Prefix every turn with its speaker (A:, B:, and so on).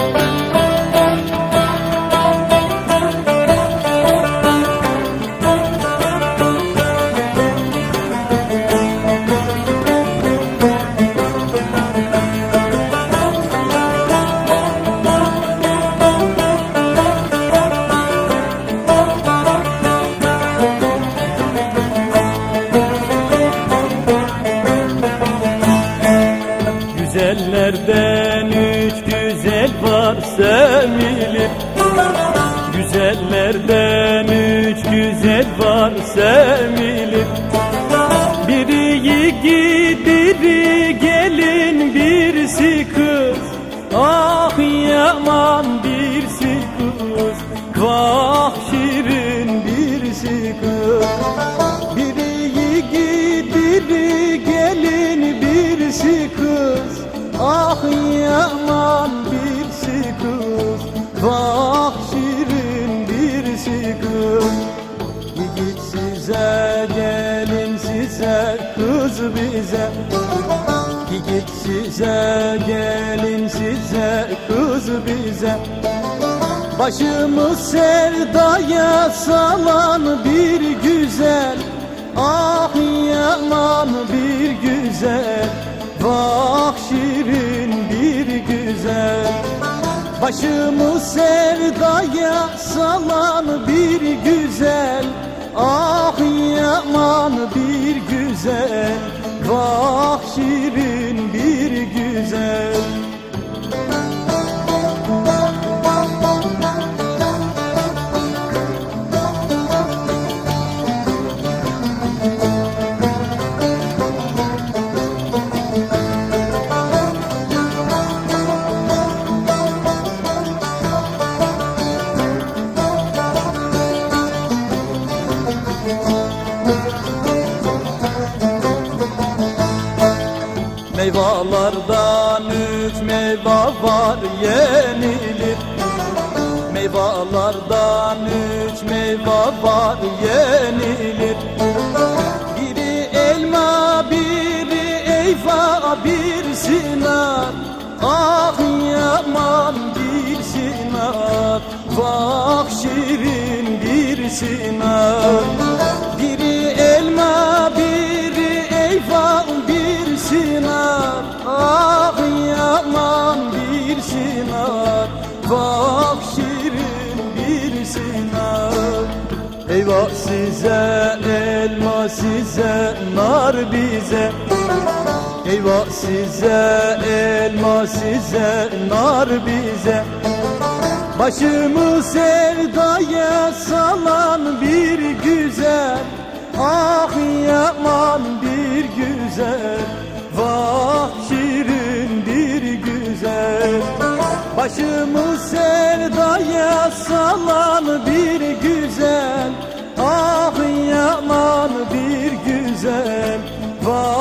A: Güzellerden var sevilir Güzellerden üç güzel var sevilir Biri yiğit, biri gelin, birisi kız. Ah yaman birisi kız. Vah bize. Yiğit size gelin size kız bize. Başımı sevdaya salan bir güzel. Ah yaman bir güzel. Vah şirin bir güzel. Başımı sevdaya salan bir güzel Meyvalardan üç meyve var yenilir. Meyvalardan üç meyve var yenilir. Biri elma, biri eyva, bir sinar. Ah yaman bir sinar Vah şirin bir sinar. Biri elma, biri eyva, Ah yaman bir sinar Vah şirin bir sinar. Eyvah size elma size nar bize. Eyvah size elma size nar bize. Başımı sevdaya salan bir güzel. Ah yaman bir güzel Başımı sevdaya salan bir güzel Ah yaman bir güzel Vah